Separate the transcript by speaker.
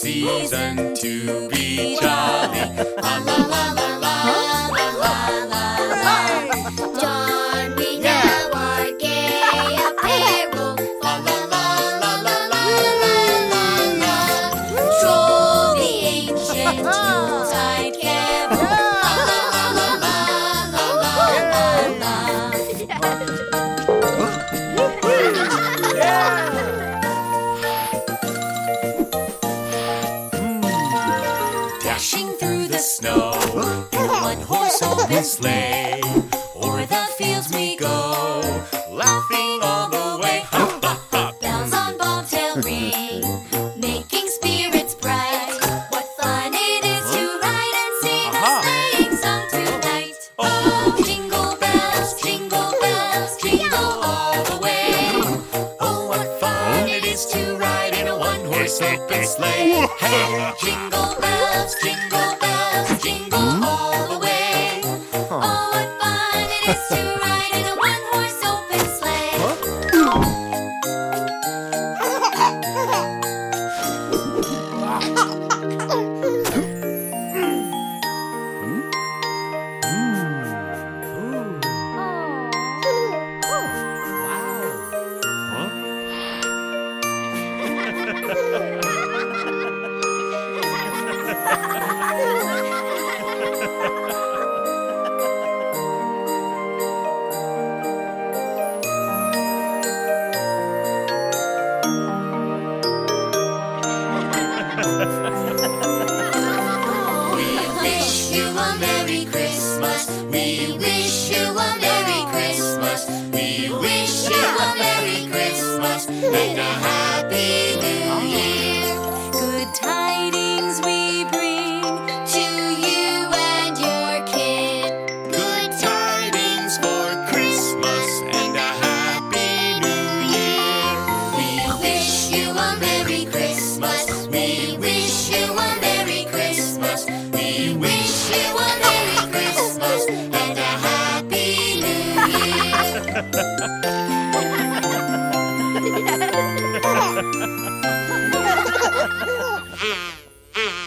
Speaker 1: season to be jolly. La la la la la la la la la.
Speaker 2: John, we now are gay apparel.
Speaker 1: La la la la la la la la la.
Speaker 2: Stroll the ancient Yuletide carol.
Speaker 1: La la la la la la la. Dashing horse
Speaker 2: and
Speaker 1: his sleigh. Open sleigh. Hey, jingle bells, jingle bells, jingle all the way. Merry Christmas. We wish you a Merry Christmas. We wish you a Merry Christmas and a Happy New Year.
Speaker 2: Good tidings we bring to you and your kid.
Speaker 1: Good tidings for Christmas and a Happy New Year. We wish you a Merry Christmas. Christmas and a Happy New Year.